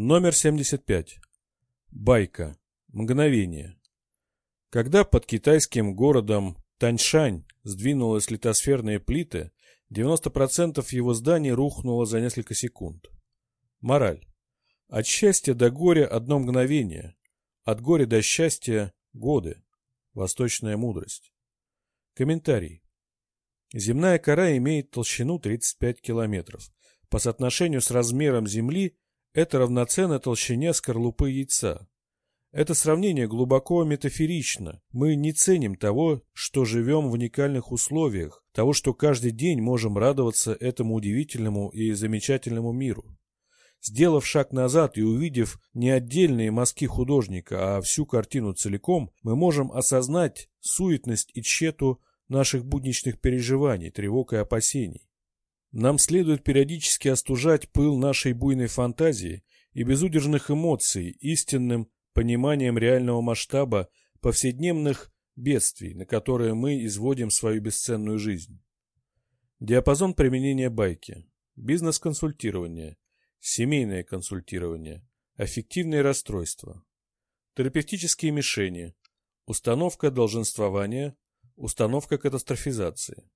Номер 75. Байка. Мгновение. Когда под китайским городом Таньшань сдвинулась литосферные плиты, 90% его зданий рухнуло за несколько секунд. Мораль. От счастья до горя одно мгновение, от горя до счастья – годы. Восточная мудрость. Комментарий. Земная кора имеет толщину 35 километров. По соотношению с размером Земли это равноценно толщине скорлупы яйца. Это сравнение глубоко метафорично. Мы не ценим того, что живем в уникальных условиях, того, что каждый день можем радоваться этому удивительному и замечательному миру. Сделав шаг назад и увидев не отдельные мазки художника, а всю картину целиком, мы можем осознать суетность и тщету наших будничных переживаний, тревог и опасений. Нам следует периодически остужать пыл нашей буйной фантазии и безудержных эмоций истинным пониманием реального масштаба повседневных бедствий, на которые мы изводим свою бесценную жизнь. Диапазон применения байки. Бизнес-консультирование. Семейное консультирование. Аффективные расстройства. Терапевтические мишени. Установка долженствования. Установка катастрофизации.